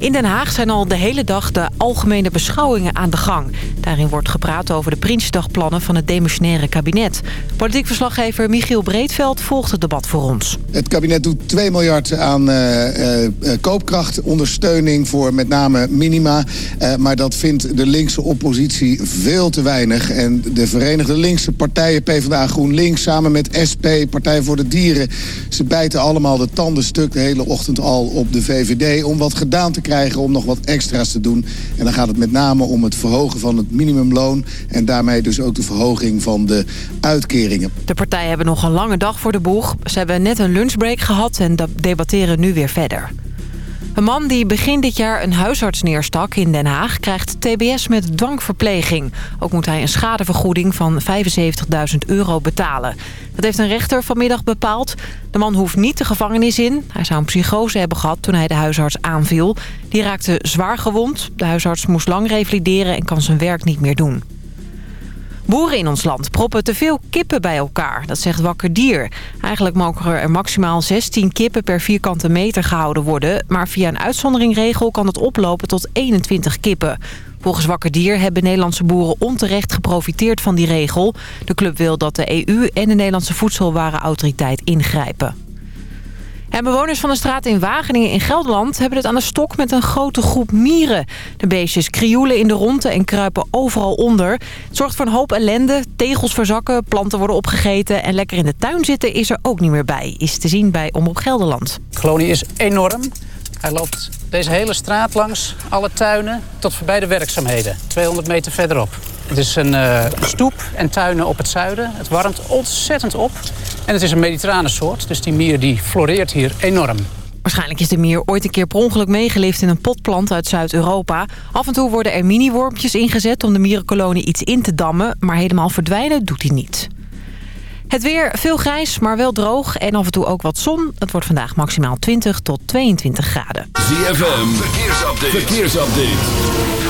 In Den Haag zijn al de hele dag de algemene beschouwingen aan de gang. Daarin wordt gepraat over de Prinsdagplannen van het demissionaire kabinet. Politiek verslaggever Michiel Breedveld volgt het debat voor ons. Het kabinet doet 2 miljard aan uh, uh, koopkrachtondersteuning voor met name minima. Maar dat vindt de linkse oppositie veel te weinig. En de Verenigde Linkse Partijen, PvdA GroenLinks... samen met SP, Partij voor de Dieren... ze bijten allemaal de tanden stuk de hele ochtend al op de VVD... om wat gedaan te krijgen, om nog wat extra's te doen. En dan gaat het met name om het verhogen van het minimumloon... en daarmee dus ook de verhoging van de uitkeringen. De partijen hebben nog een lange dag voor de boeg. Ze hebben net een lunchbreak gehad en debatteren nu weer verder. Een man die begin dit jaar een huisarts neerstak in Den Haag... krijgt tbs met dwangverpleging. Ook moet hij een schadevergoeding van 75.000 euro betalen. Dat heeft een rechter vanmiddag bepaald. De man hoeft niet de gevangenis in. Hij zou een psychose hebben gehad toen hij de huisarts aanviel. Die raakte zwaar gewond. De huisarts moest lang revalideren en kan zijn werk niet meer doen. Boeren in ons land proppen te veel kippen bij elkaar. Dat zegt Wakker Dier. Eigenlijk mogen er maximaal 16 kippen per vierkante meter gehouden worden. Maar via een uitzonderingregel kan het oplopen tot 21 kippen. Volgens Wakker Dier hebben Nederlandse boeren onterecht geprofiteerd van die regel. De club wil dat de EU en de Nederlandse Voedselwarenautoriteit ingrijpen. En bewoners van de straat in Wageningen in Gelderland hebben het aan de stok met een grote groep mieren. De beestjes krioelen in de ronde en kruipen overal onder. Het zorgt voor een hoop ellende, tegels verzakken, planten worden opgegeten... en lekker in de tuin zitten is er ook niet meer bij. Is te zien bij Omroep Gelderland. De kolonie is enorm. Hij loopt deze hele straat langs, alle tuinen, tot voorbij de werkzaamheden. 200 meter verderop. Het is een uh, stoep en tuinen op het zuiden. Het warmt ontzettend op. En het is een mediterrane soort, dus die mier die floreert hier enorm. Waarschijnlijk is de mier ooit een keer per ongeluk meegeleefd in een potplant uit Zuid-Europa. Af en toe worden er mini-wormpjes ingezet om de mierenkolonie iets in te dammen. Maar helemaal verdwijnen doet hij niet. Het weer, veel grijs, maar wel droog en af en toe ook wat zon. Het wordt vandaag maximaal 20 tot 22 graden. ZFM, verkeersupdate. verkeersupdate.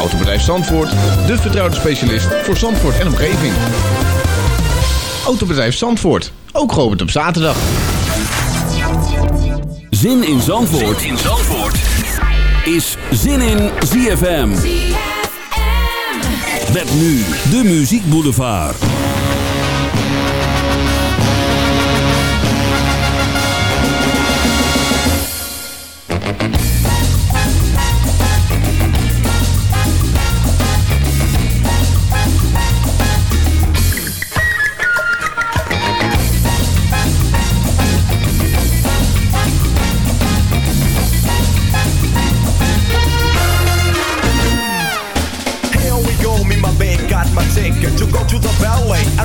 Autobedrijf Zandvoort, de vertrouwde specialist voor Zandvoort en omgeving. Autobedrijf Zandvoort, ook geopend op zaterdag. Zin in Zandvoort, zin in Zandvoort. is Zin in ZFM. ZFM. Met nu de Muziek Boulevard.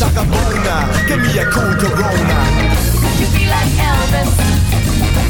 Shaka Bona, give me a cool Corona. Could you be like Elvis?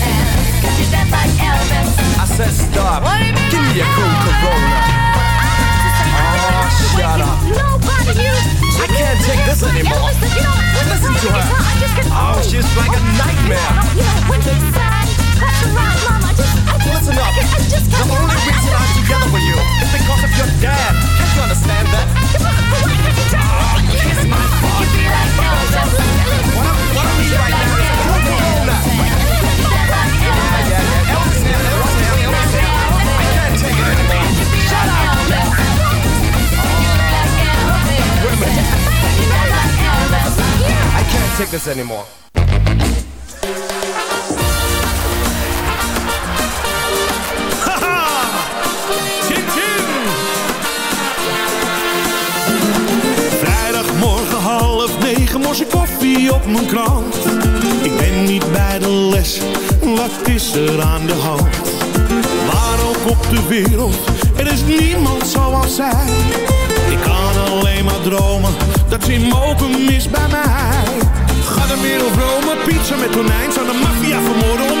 And could you like Elvis? I said stop, What do you mean give me a cool? Corona. Oh, shut up. Nobody you. I can't take this anymore. Listen to her. Oh, she's like a nightmare. You know, when he sang, that's right, Mom. I just, Listen up. I, I just The only reason I'm together with you is because of your anymore. Vrijdagmorgen half negen morse koffie op mijn krant. Ik ben niet bij de les, wat is er aan de hand? Waar ook op de wereld, er is niemand zoals zij. Ik kan alleen maar dromen, dat ze mogen mis bij mij. De wereld Rome, pizza met tonijn. Zou de maffia vermoorden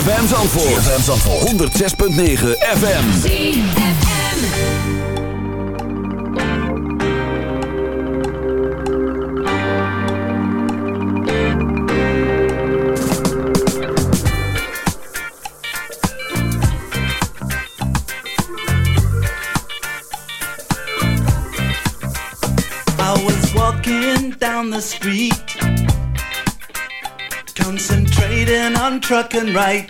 ZFM. ZFM Zandvoort. ZFM Zandvoort. 106.9 FM. I was walking down the street, concentrating on trucking right.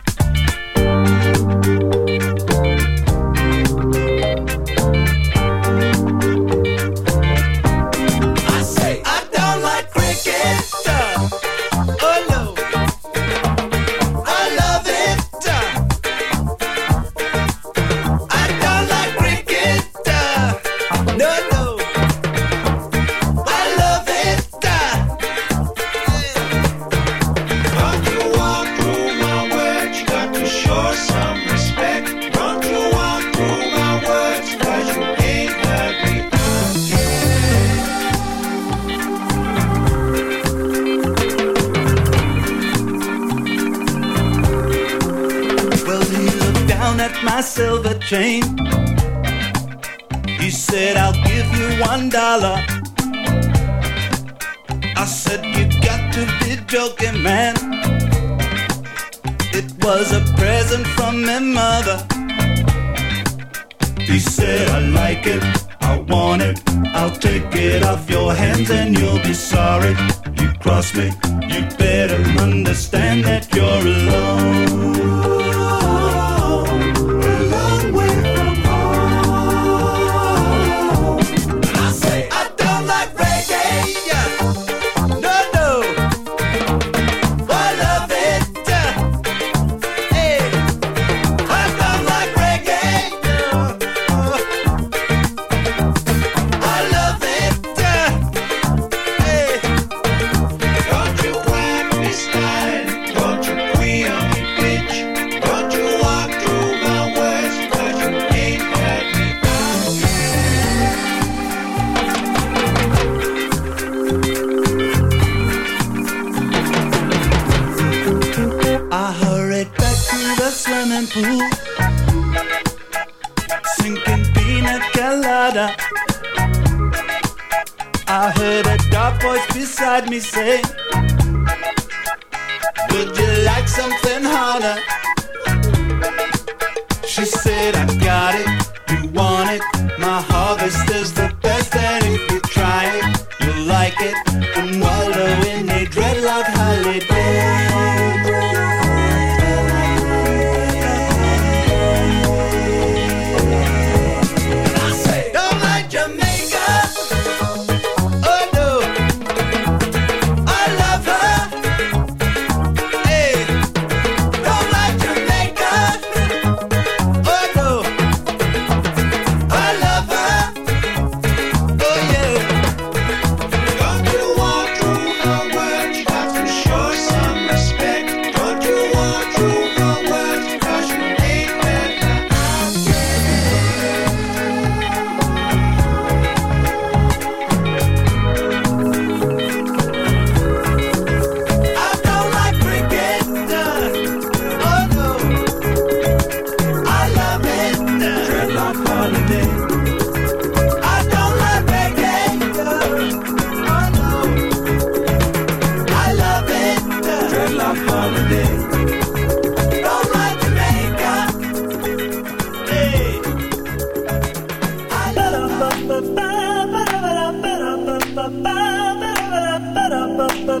chain. He said, I'll give you one dollar. I said, You got to be joking, man. It was a present from my mother. He said, I like it. Let me say.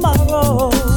tomorrow.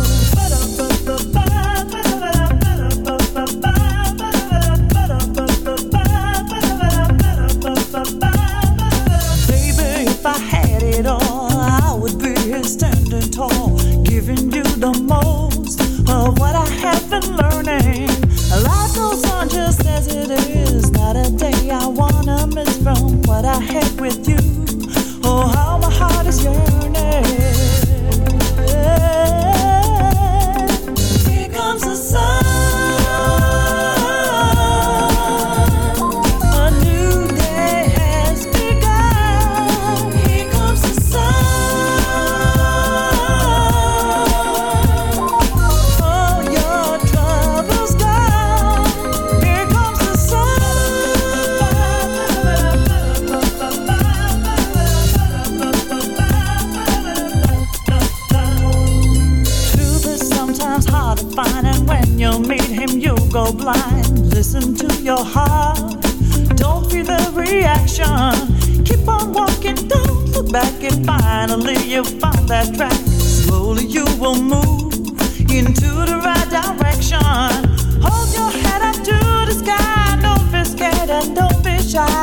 try.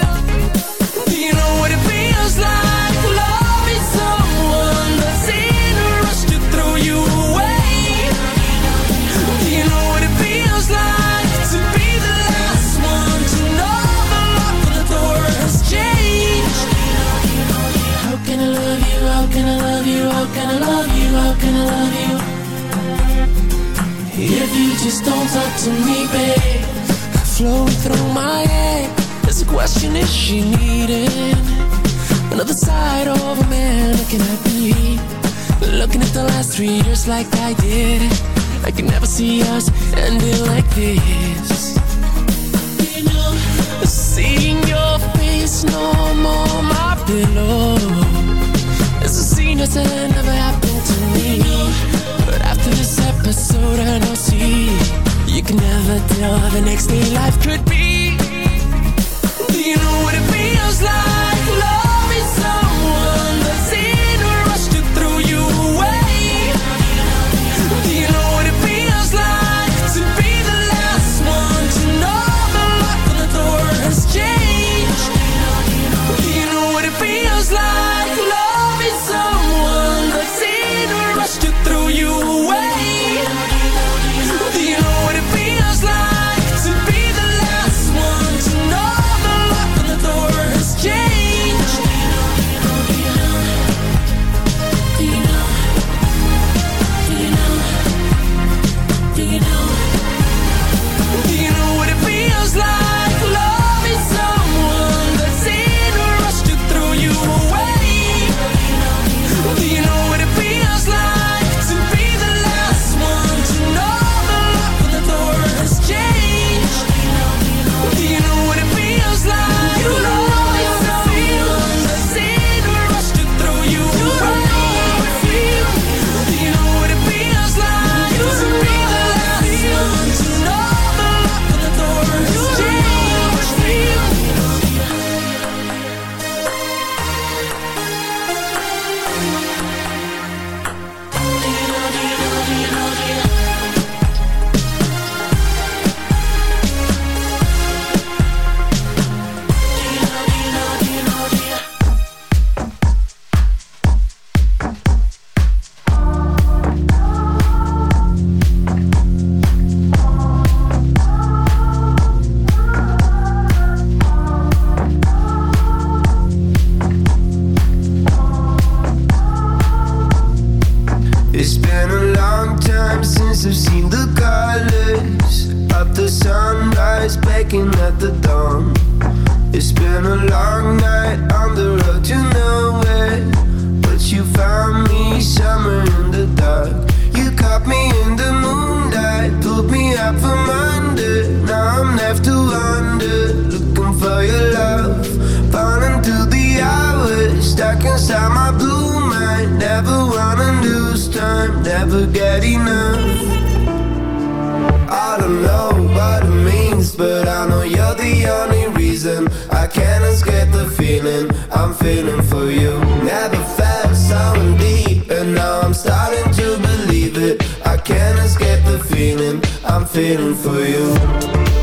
if you just don't talk to me, babe Flowing through my head question is she needing Another side of a man looking at me? Looking at the last three years like I did I could never see us ending like this. Seeing your face no more my pillow. It's a scene that never happened to me. But after this episode I know see. You can never tell the next day life could be you know what it feels like. feeling, I'm feeling for you. Never felt someone deep, and now I'm starting to believe it. I can't escape the feeling, I'm feeling for you.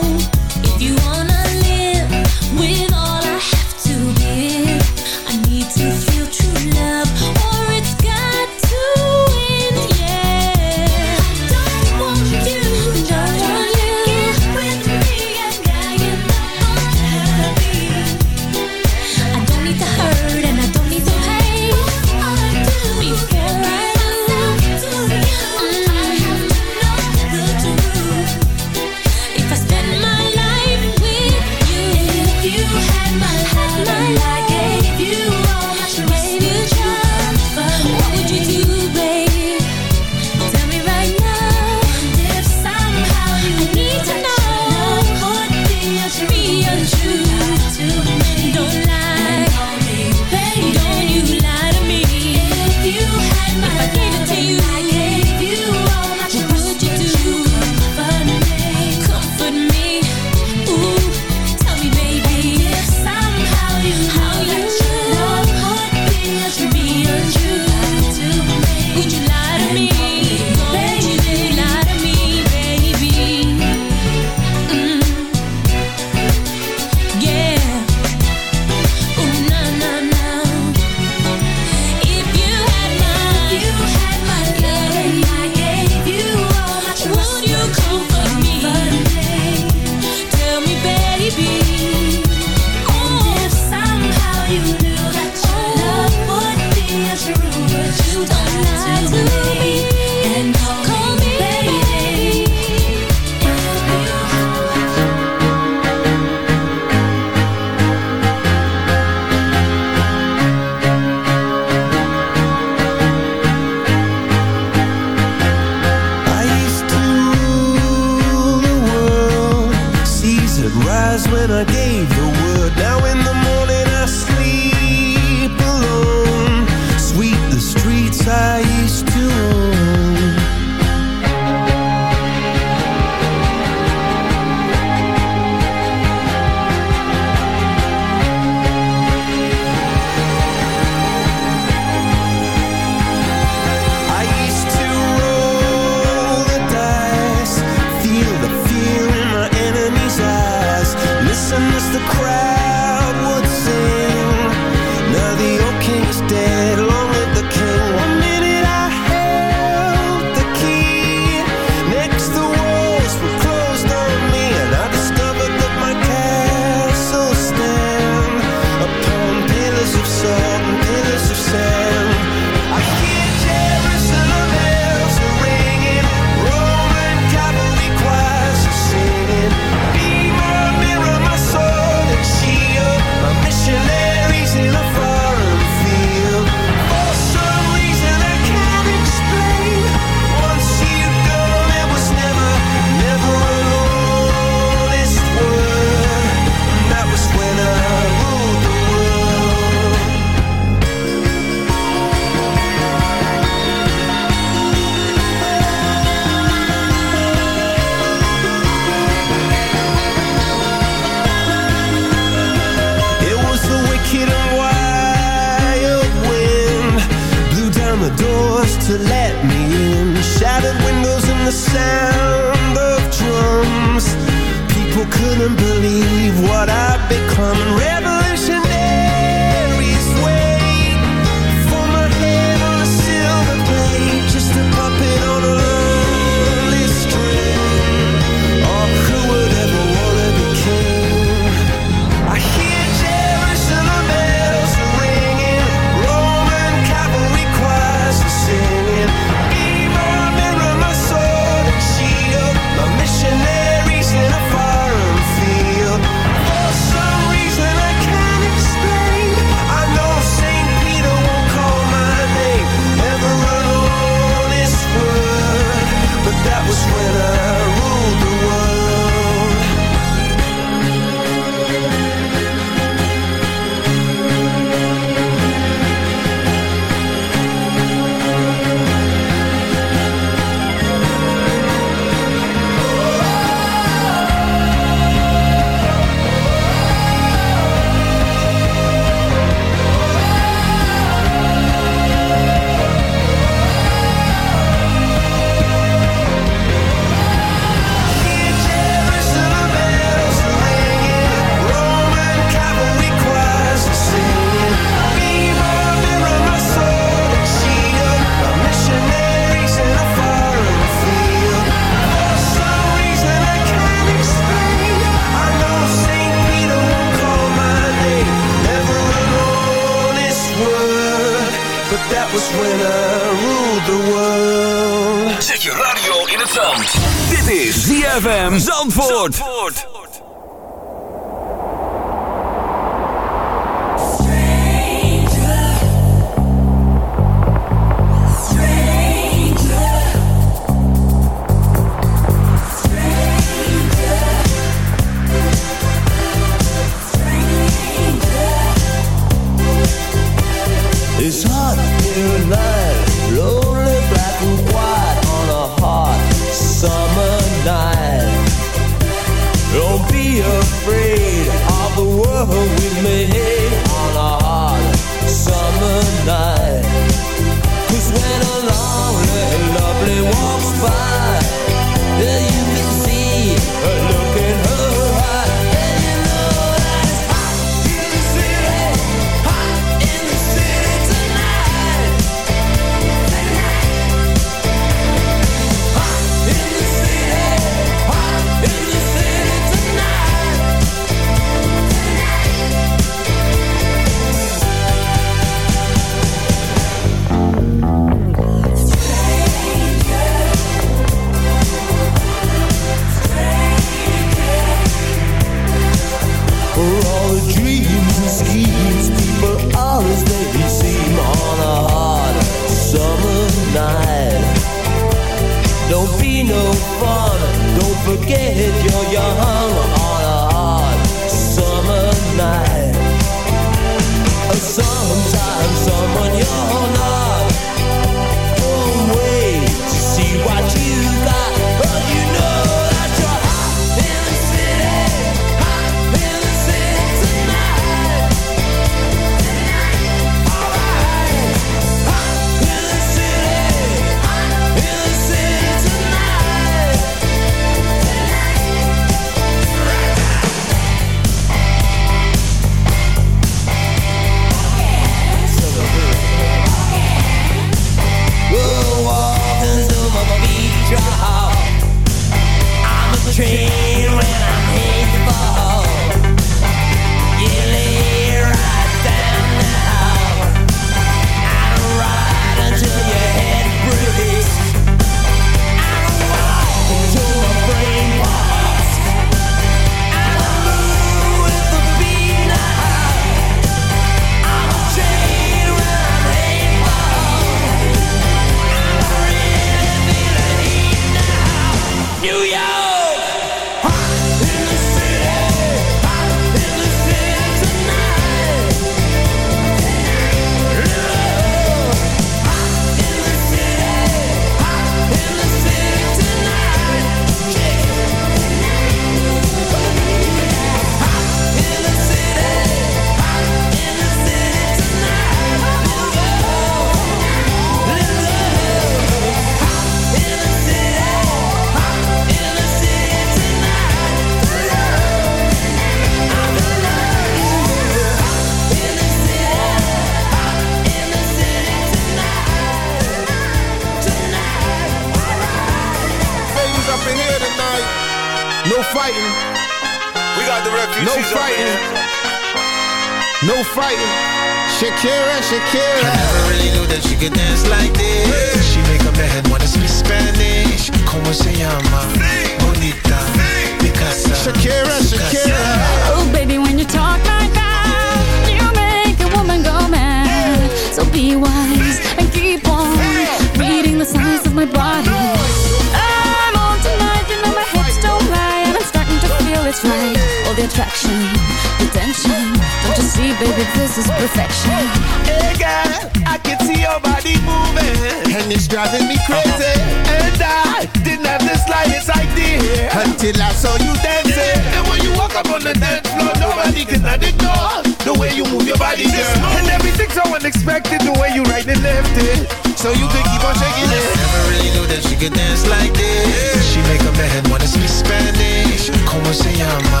Dance. She make a man wanna speak Spanish. Como se llama?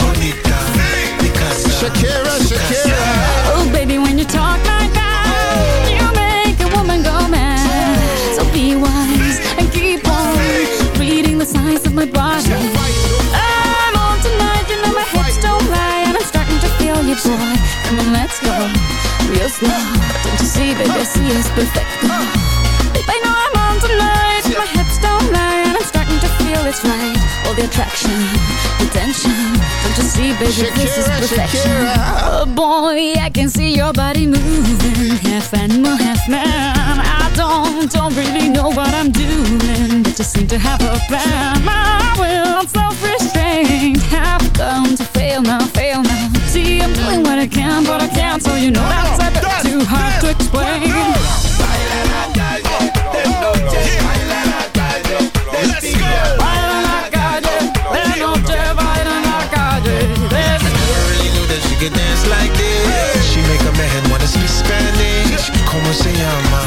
Bonita. Picasa. Shakira, Shakira. Oh, baby, when you talk like that, you make a woman go mad. So be wise and keep on reading the signs of my body. I'm on tonight, you know my hips don't lie, and I'm starting to feel you, boy. Come on, let's go real slow. Don't you see, baby, I see it's perfect. Uh. Babe, I know I'm on tonight, my hips don't lie, and I'm starting to feel it's right. All the attraction, the tension. Don't you see, baby, this is perfection. Shakira. Oh boy, I can see your body moving, half animal, half man. I don't, don't really know what I'm doing, but just seem to have a plan. My will, I'm self-restraint, have come to fail now, fail now. See, I'm doing what I can, but I can't, so you know that's a bit too hard to explain. Baila en la calle, de noche baila she dance like this. She make a man wanna speak. Como se llama?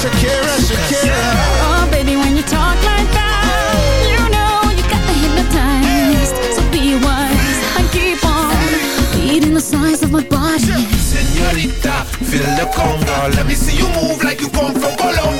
Shakira, Shakira. Oh, baby, when you talk like that, you know you got me hypnotized. So be wise and keep on reading the signs of my body. Señorita, feel the conga. Let me see you move like you come from Colombia.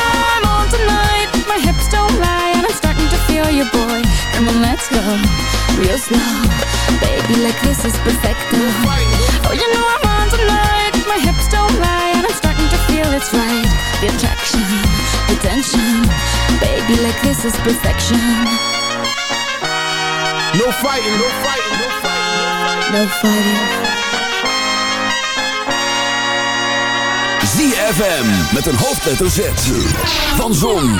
starting to feel you, boy. Come on, let's go real slow, baby. Like this is perfect. Oh, you know I'm on tonight, my hips don't lie, and I'm starting to feel it's right. The attraction, the tension, baby. Like this is perfection. No fighting, no fighting, no fighting. No fighting. ZFM met een hoofdletter Z. Van Zon,